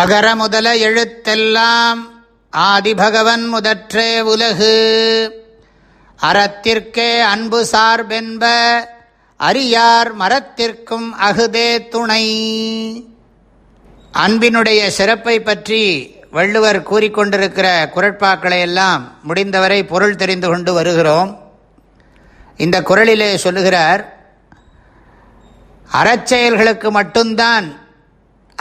அகர முதல எழுத்தெல்லாம் ஆதிபகவன் முதற்றே உலகு. அறத்திற்கே அன்பு சார்பென்ப அரியார் மரத்திற்கும் அகுதே துணை. அன்பினுடைய சிறப்பை பற்றி வள்ளுவர் கூறிக்கொண்டிருக்கிற குரட்பாக்களை எல்லாம் முடிந்தவரை பொருள் தெரிந்து கொண்டு வருகிறோம். இந்த குரலிலே சொல்லுகிறார் அறச்செயல்களுக்கு மட்டும்தான்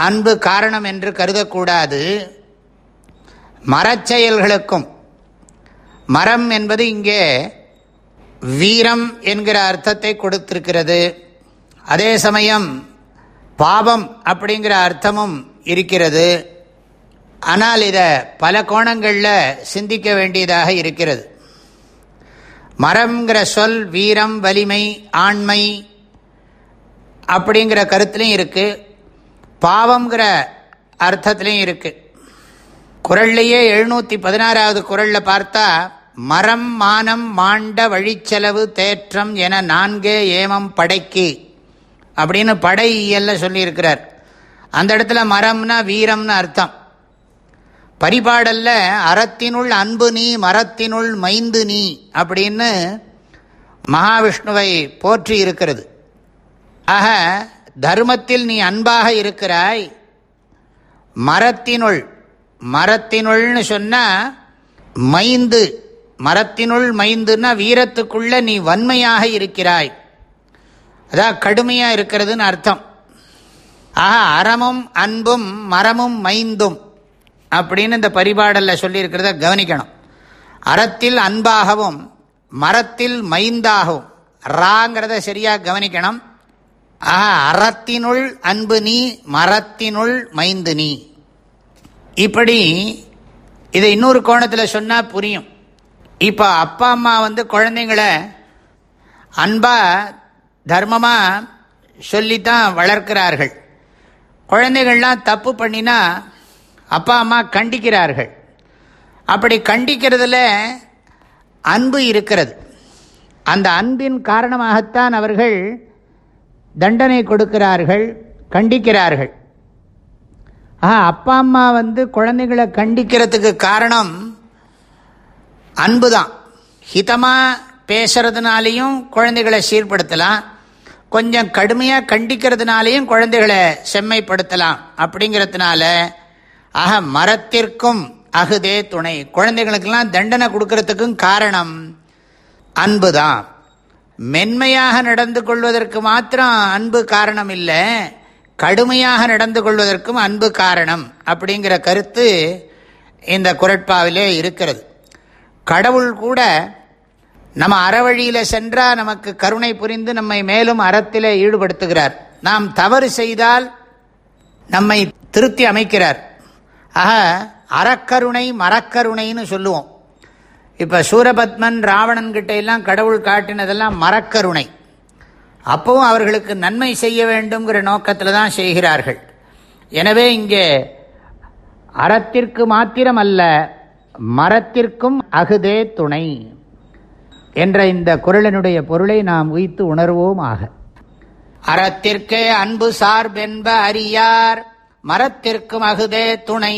அன்பு காரணம் என்று கருதக்கூடாது. மரச்செயல்களுக்கும் மரம் என்பது இங்கே வீரம் என்கிற அர்த்தத்தை கொடுத்திருக்கிறது. அதே சமயம் பாவம் அப்படிங்கிற அர்த்தமும் இருக்கிறது. ஆனால் இதை பல கோணங்களில் சிந்திக்க வேண்டியதாக இருக்கிறது. மரம்ங்கிற சொல் வீரம் வலிமை ஆண்மை அப்படிங்கிற கருத்துலையும் இருக்குது பாவங்கிற அர்த்தத்திலையும் இருக்குது குரல்லையே எழுநூற்றி பதினாறாவது குரலில் பார்த்தா மரம் மானம் மாண்ட வழிச்செலவு தேற்றம் என நான்கே ஏமம் படைக்கு அப்படின்னு படை இயல்ல சொல்லியிருக்கிறார். அந்த இடத்துல மரம்னா வீரம்னு அர்த்தம். பரிபாடல்ல அறத்தினுள் அன்பு நீ மரத்தினுள் மைந்து நீ அப்படின்னு மகாவிஷ்ணுவை போற்றி இருக்கிறது. ஆக தர்மத்தில் நீ அன்பாக இருக்கிறாய். மரத்தினுள் மரத்தினுள்னு சொன்னால் மைந்து மரத்தினுள் மைந்துன்னா வீரத்துக்குள்ள நீ வன்மையாக இருக்கிறாய். அதான் கடுமையாக இருக்கிறதுன்னு அர்த்தம். ஆக அறமும் அன்பும் மரமும் மைந்தும் அப்படின்னு இந்த பரிபாடலில் சொல்லியிருக்கிறத கவனிக்கணும். அறத்தில் அன்பாகவும் மரத்தில் மைந்தாகவும் ராங்கிறத சரியாக கவனிக்கணும். ஆஹா அறத்தினுள் அன்பு நீ மரத்தினுள் மைந்து நீ. இப்படி இதை இன்னொரு கோணத்தில் சொன்னால் புரியும். இப்போ அப்பா அம்மா வந்து குழந்தைங்களை அன்பாக தர்மமாக சொல்லித்தான் வளர்க்கிறார்கள். குழந்தைகள்லாம் தப்பு பண்ணினா அப்பா அம்மா கண்டிக்கிறார்கள். அப்படி கண்டிக்கிறதுல அன்பு இருக்கிறது. அந்த அன்பின் காரணமாகத்தான் அவர்கள் தண்டனை கொடுக்கிறார்கள் கண்டிக்கிறார்கள். ஆஹா அப்பா அம்மா வந்து குழந்தைகளை கண்டிக்கிறதுக்கு காரணம் அன்பு தான் ஹிதமாக பேசுறதுனாலையும் குழந்தைகளை சீர்படுத்தலாம். கொஞ்சம் கடுமையாக கண்டிக்கிறதுனாலையும் குழந்தைகளை செம்மைப்படுத்தலாம். அப்படிங்கிறதுனால ஆக மரத்திற்கும் அகுதே துணை. குழந்தைகளுக்கெல்லாம் தண்டனை கொடுக்கறதுக்கும் காரணம் அன்பு தான் மென்மையாக நடந்து கொள்வதற்கு மாத்திரம் அன்பு காரணம் இல்லை கடுமையாக நடந்து கொள்வதற்கும் அன்பு காரணம் அப்படிங்கிற கருத்து இந்த குரட்பாவிலே இருக்கிறது. கடவுள் கூட நம்ம அறவழியில் சென்றால் நமக்கு கருணை புரிந்து நம்மை மேலும் அறத்தில் ஈடுபடுத்துகிறார். நாம் தவறு செய்தால் நம்மை திருத்தி அமைக்கிறார். ஆக அறக்கருணை மரக்கருணைன்னு சொல்லுவோம். இப்போ சூரபத்மன் ராவணன்கிட்ட எல்லாம் கடவுள் காட்டினதெல்லாம் மரக்கருணை. அப்பவும் அவர்களுக்கு நன்மை செய்ய வேண்டும்ங்கிற நோக்கத்தில் தான் செய்கிறார்கள். எனவே இங்கே அறத்திற்கு மாத்திரம் அல்ல மரத்திற்கும் அகுதே துணை என்ற இந்த குரலினுடைய பொருளை நாம் உய்த்து உணர்வோம் ஆக. அறத்திற்கே அன்பு சார்பென்ப அறியார் மரத்திற்கும் அகுதே துணை.